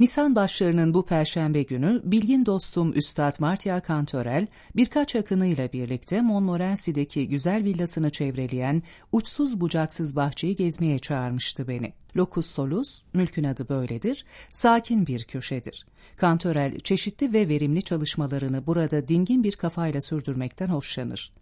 Nisan başlarının bu perşembe günü bilgin dostum Üstad Martia Kantörel birkaç akınıyla birlikte Montmorency'deki güzel villasını çevreleyen uçsuz bucaksız bahçeyi gezmeye çağırmıştı beni. Locus Solus, mülkün adı böyledir, sakin bir köşedir. Kantörel çeşitli ve verimli çalışmalarını burada dingin bir kafayla sürdürmekten hoşlanır.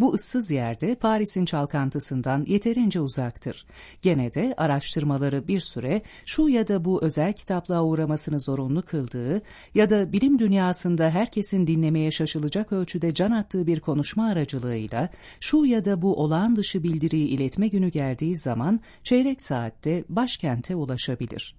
Bu ıssız yerde Paris'in çalkantısından yeterince uzaktır. Gene de araştırmaları bir süre şu ya da bu özel kitaplığa uğramasını zorunlu kıldığı ya da bilim dünyasında herkesin dinlemeye şaşılacak ölçüde can attığı bir konuşma aracılığıyla şu ya da bu olağan dışı bildiriyi iletme günü geldiği zaman çeyrek saatte başkente ulaşabilir.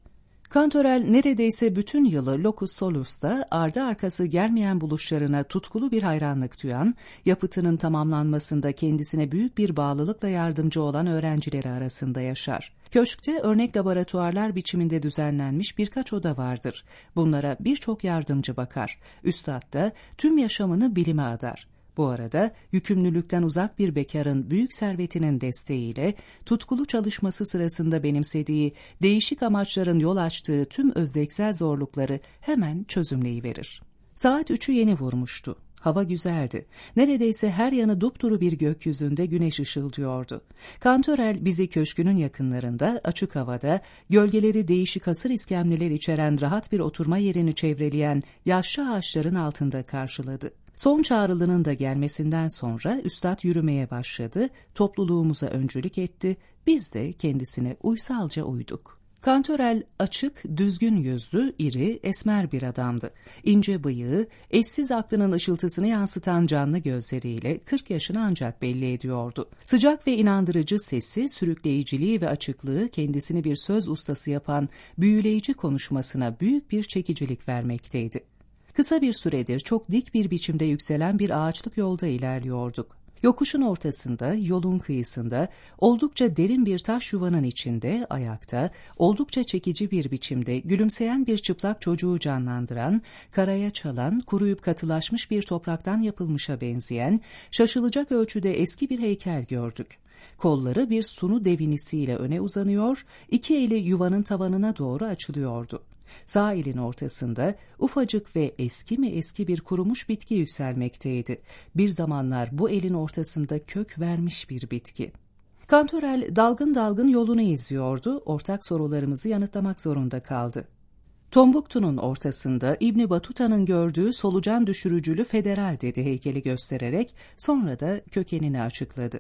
Kantorel neredeyse bütün yılı Locus Solus'ta ardı arkası gelmeyen buluşlarına tutkulu bir hayranlık duyan, yapıtının tamamlanmasında kendisine büyük bir bağlılıkla yardımcı olan öğrencileri arasında yaşar. Köşkte örnek laboratuvarlar biçiminde düzenlenmiş birkaç oda vardır. Bunlara birçok yardımcı bakar. Üstad da tüm yaşamını bilime adar. Bu arada yükümlülükten uzak bir bekarın büyük servetinin desteğiyle tutkulu çalışması sırasında benimsediği değişik amaçların yol açtığı tüm özdeksel zorlukları hemen çözümleyiverir. Saat üçü yeni vurmuştu. Hava güzeldi. Neredeyse her yanı dupduru bir gökyüzünde güneş ışıldıyordu. Kantörel bizi köşkünün yakınlarında, açık havada, gölgeleri değişik hasır iskemleler içeren rahat bir oturma yerini çevreleyen yaşlı ağaçların altında karşıladı. Son çağrılının da gelmesinden sonra üstad yürümeye başladı, topluluğumuza öncülük etti, biz de kendisine uysalca uyduk. Kantörel açık, düzgün yüzlü, iri, esmer bir adamdı. İnce bıyığı, eşsiz aklının ışıltısını yansıtan canlı gözleriyle 40 yaşını ancak belli ediyordu. Sıcak ve inandırıcı sesi, sürükleyiciliği ve açıklığı kendisini bir söz ustası yapan büyüleyici konuşmasına büyük bir çekicilik vermekteydi. Kısa bir süredir çok dik bir biçimde yükselen bir ağaçlık yolda ilerliyorduk. Yokuşun ortasında, yolun kıyısında, oldukça derin bir taş yuvanın içinde, ayakta, oldukça çekici bir biçimde gülümseyen bir çıplak çocuğu canlandıran, karaya çalan, kuruyup katılaşmış bir topraktan yapılmışa benzeyen, şaşılacak ölçüde eski bir heykel gördük. Kolları bir sunu devinisiyle öne uzanıyor, iki eli yuvanın tavanına doğru açılıyordu. Sağ elin ortasında ufacık ve eski mi eski bir kurumuş bitki yükselmekteydi. Bir zamanlar bu elin ortasında kök vermiş bir bitki. Kantorel dalgın dalgın yolunu izliyordu, ortak sorularımızı yanıtlamak zorunda kaldı. Tombuktu'nun ortasında İbni Batuta'nın gördüğü solucan düşürücülü federal dedi heykeli göstererek sonra da kökenini açıkladı.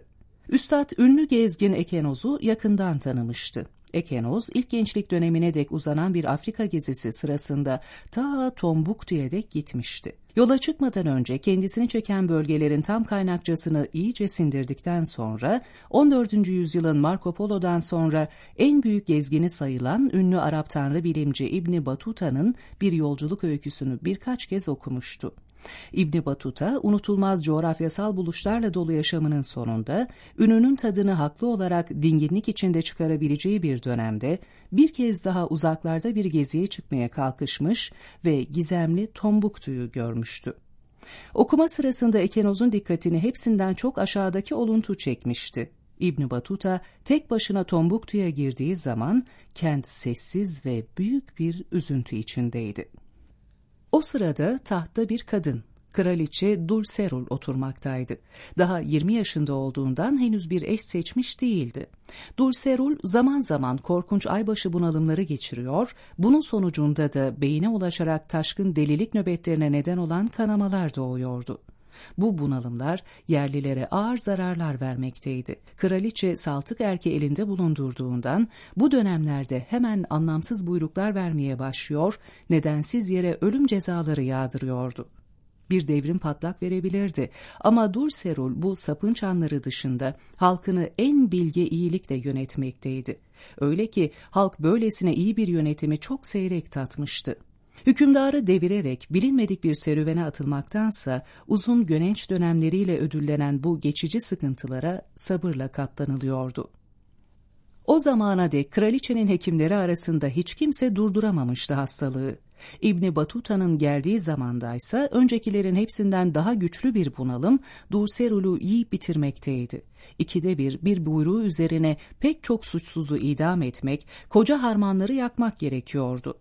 Üstad ünlü gezgin Ekenoz'u yakından tanımıştı. Ekenoz ilk gençlik dönemine dek uzanan bir Afrika gezisi sırasında ta Tombuktu'ya dek gitmişti. Yola çıkmadan önce kendisini çeken bölgelerin tam kaynakçasını iyice sindirdikten sonra 14. yüzyılın Marco Polo'dan sonra en büyük gezgini sayılan ünlü Arap tanrı bilimci İbni Batuta'nın bir yolculuk öyküsünü birkaç kez okumuştu. İbni Batuta unutulmaz coğrafyasal buluşlarla dolu yaşamının sonunda ününün tadını haklı olarak dinginlik içinde çıkarabileceği bir dönemde bir kez daha uzaklarda bir geziye çıkmaya kalkışmış ve gizemli Tombuktu'yu görmüştü. Okuma sırasında Ekenoz'un dikkatini hepsinden çok aşağıdaki oluntu çekmişti. İbn Batuta tek başına Tombuktu'ya girdiği zaman kent sessiz ve büyük bir üzüntü içindeydi. O sırada tahtta bir kadın, kraliçe Dulcerul oturmaktaydı. Daha 20 yaşında olduğundan henüz bir eş seçmiş değildi. Dulcerul zaman zaman korkunç aybaşı bunalımları geçiriyor, bunun sonucunda da beyine ulaşarak taşkın delilik nöbetlerine neden olan kanamalar doğuyordu. Bu bunalımlar yerlilere ağır zararlar vermekteydi. Kraliçe saltık erke elinde bulundurduğundan bu dönemlerde hemen anlamsız buyruklar vermeye başlıyor, nedensiz yere ölüm cezaları yağdırıyordu bir devrim patlak verebilirdi. Ama Durserul bu sapınç anları dışında halkını en bilge iyilikle yönetmekteydi. Öyle ki halk böylesine iyi bir yönetimi çok seyrek tatmıştı. Hükümdarı devirerek bilinmedik bir serüvene atılmaktansa uzun gönenç dönemleriyle ödüllenen bu geçici sıkıntılara sabırla katlanılıyordu. O zamana dek kraliçenin hekimleri arasında hiç kimse durduramamıştı hastalığı. İbni Batuta'nın geldiği zamandaysa öncekilerin hepsinden daha güçlü bir bunalım Durserul'u yiyip bitirmekteydi. İkide bir bir buyruğu üzerine pek çok suçsuzu idam etmek, koca harmanları yakmak gerekiyordu.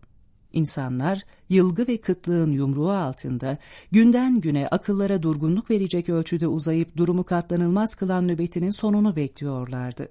İnsanlar yılgı ve kıtlığın yumruğu altında günden güne akıllara durgunluk verecek ölçüde uzayıp durumu katlanılmaz kılan nöbetinin sonunu bekliyorlardı.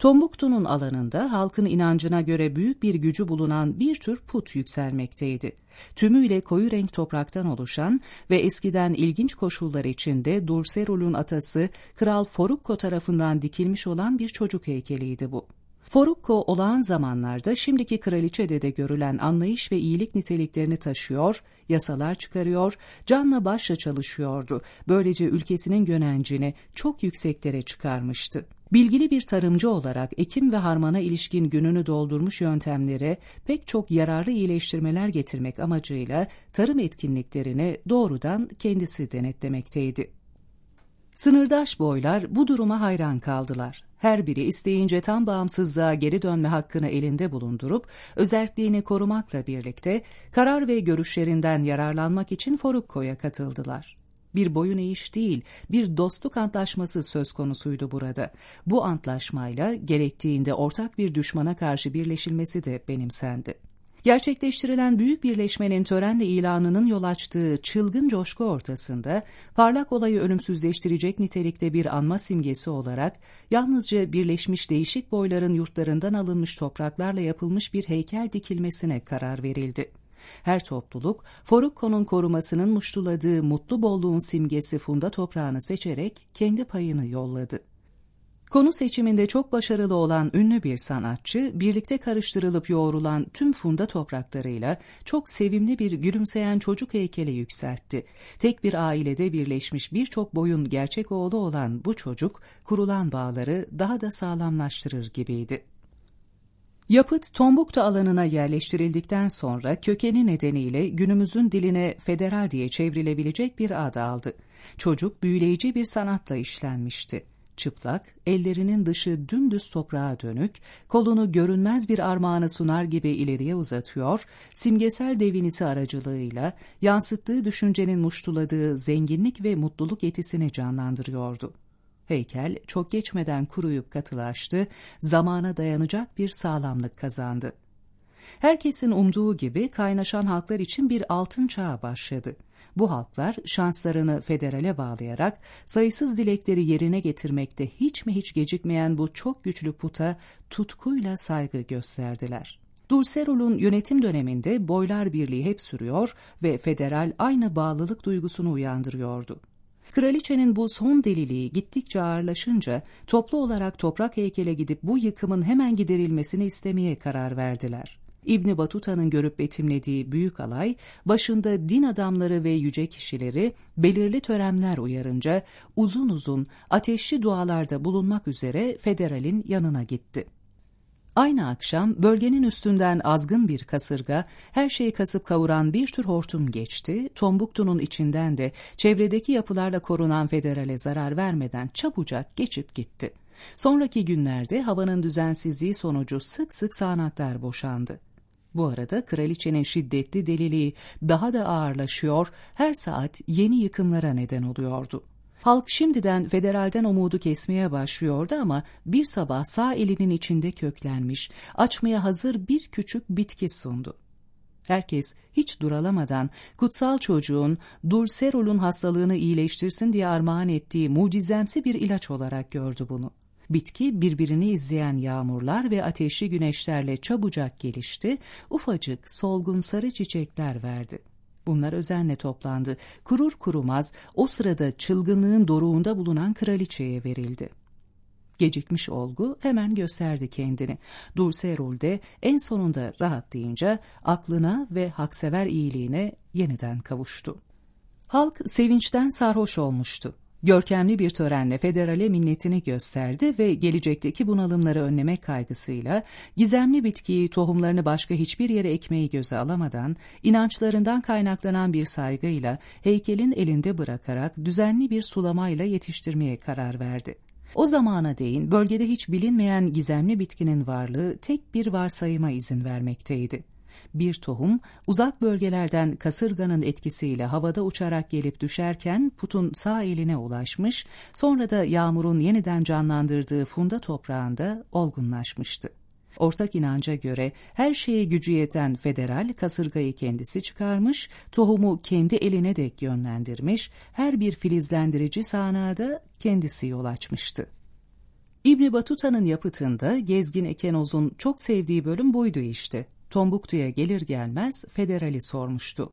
Tombuktu'nun alanında halkın inancına göre büyük bir gücü bulunan bir tür put yükselmekteydi. Tümüyle koyu renk topraktan oluşan ve eskiden ilginç koşullar içinde Durserul'un atası Kral Forukko tarafından dikilmiş olan bir çocuk heykeliydi bu. Forukko olağan zamanlarda şimdiki kraliçede de görülen anlayış ve iyilik niteliklerini taşıyor, yasalar çıkarıyor, canla başla çalışıyordu. Böylece ülkesinin gönencini çok yükseklere çıkarmıştı. Bilgili bir tarımcı olarak ekim ve harmana ilişkin gününü doldurmuş yöntemlere pek çok yararlı iyileştirmeler getirmek amacıyla tarım etkinliklerini doğrudan kendisi denetlemekteydi. Sınırdaş boylar bu duruma hayran kaldılar. Her biri isteyince tam bağımsızlığa geri dönme hakkını elinde bulundurup, özelliğini korumakla birlikte karar ve görüşlerinden yararlanmak için Forukko'ya katıldılar. Bir boyun eğiş değil, bir dostluk antlaşması söz konusuydu burada. Bu antlaşmayla gerektiğinde ortak bir düşmana karşı birleşilmesi de benimsendi. Gerçekleştirilen büyük birleşmenin törenle ilanının yol açtığı çılgın coşku ortasında parlak olayı ölümsüzleştirecek nitelikte bir anma simgesi olarak yalnızca birleşmiş değişik boyların yurtlarından alınmış topraklarla yapılmış bir heykel dikilmesine karar verildi. Her topluluk, Forukko'nun korumasının muştuladığı mutlu bolluğun simgesi funda toprağını seçerek kendi payını yolladı. Konu seçiminde çok başarılı olan ünlü bir sanatçı, birlikte karıştırılıp yoğrulan tüm funda topraklarıyla çok sevimli bir gülümseyen çocuk heykeli yükseltti. Tek bir ailede birleşmiş birçok boyun gerçek oğlu olan bu çocuk, kurulan bağları daha da sağlamlaştırır gibiydi. Yapıt Tombuktu alanına yerleştirildikten sonra kökeni nedeniyle günümüzün diline federal diye çevrilebilecek bir ad aldı. Çocuk büyüleyici bir sanatla işlenmişti. Çıplak, ellerinin dışı dümdüz toprağa dönük, kolunu görünmez bir armağanı sunar gibi ileriye uzatıyor, simgesel devinisi aracılığıyla yansıttığı düşüncenin muştuladığı zenginlik ve mutluluk yetisini canlandırıyordu. Heykel çok geçmeden kuruyup katılaştı, zamana dayanacak bir sağlamlık kazandı. Herkesin umduğu gibi kaynaşan halklar için bir altın çağa başladı. Bu halklar şanslarını federale bağlayarak sayısız dilekleri yerine getirmekte hiç mi hiç gecikmeyen bu çok güçlü puta tutkuyla saygı gösterdiler. Dulcerol'un yönetim döneminde Boylar Birliği hep sürüyor ve federal aynı bağlılık duygusunu uyandırıyordu. Kraliçenin bu son deliliği gittikçe ağırlaşınca toplu olarak toprak heykele gidip bu yıkımın hemen giderilmesini istemeye karar verdiler. İbni Batuta'nın görüp betimlediği büyük alay, başında din adamları ve yüce kişileri belirli törenler uyarınca uzun uzun ateşli dualarda bulunmak üzere federalin yanına gitti. Aynı akşam bölgenin üstünden azgın bir kasırga, her şeyi kasıp kavuran bir tür hortum geçti, Tombuktu'nun içinden de çevredeki yapılarla korunan federale zarar vermeden çabucak geçip gitti. Sonraki günlerde havanın düzensizliği sonucu sık sık sağanaklar boşandı. Bu arada kraliçenin şiddetli deliliği daha da ağırlaşıyor, her saat yeni yıkımlara neden oluyordu. Halk şimdiden federalden umudu kesmeye başlıyordu ama bir sabah sağ elinin içinde köklenmiş, açmaya hazır bir küçük bitki sundu. Herkes hiç duralamadan kutsal çocuğun Dulcerol'un hastalığını iyileştirsin diye armağan ettiği mucizemsi bir ilaç olarak gördü bunu. Bitki birbirini izleyen yağmurlar ve ateşli güneşlerle çabucak gelişti, ufacık solgun sarı çiçekler verdi. Bunlar özenle toplandı. Kurur kurumaz o sırada çılgınlığın doruğunda bulunan kraliçeye verildi. Gecikmiş olgu hemen gösterdi kendini. Dulcerol de en sonunda rahatlayınca aklına ve haksever iyiliğine yeniden kavuştu. Halk sevinçten sarhoş olmuştu. Görkemli bir törenle federale minnetini gösterdi ve gelecekteki bunalımları önlemek kaygısıyla gizemli bitkiyi tohumlarını başka hiçbir yere ekmeği göze alamadan inançlarından kaynaklanan bir saygıyla heykelin elinde bırakarak düzenli bir sulamayla yetiştirmeye karar verdi. O zamana değin bölgede hiç bilinmeyen gizemli bitkinin varlığı tek bir varsayıma izin vermekteydi bir tohum uzak bölgelerden kasırganın etkisiyle havada uçarak gelip düşerken putun sağ eline ulaşmış, sonra da yağmurun yeniden canlandırdığı funda toprağında olgunlaşmıştı. Ortak inanca göre her şeye gücü yeten federal kasırgayı kendisi çıkarmış, tohumu kendi eline dek yönlendirmiş, her bir filizlendirici sahada kendisi yol açmıştı. İbni Batuta'nın yapıtında Gezgin Ekenoz'un çok sevdiği bölüm buydu işte. Tombuktu'ya gelir gelmez federali sormuştu.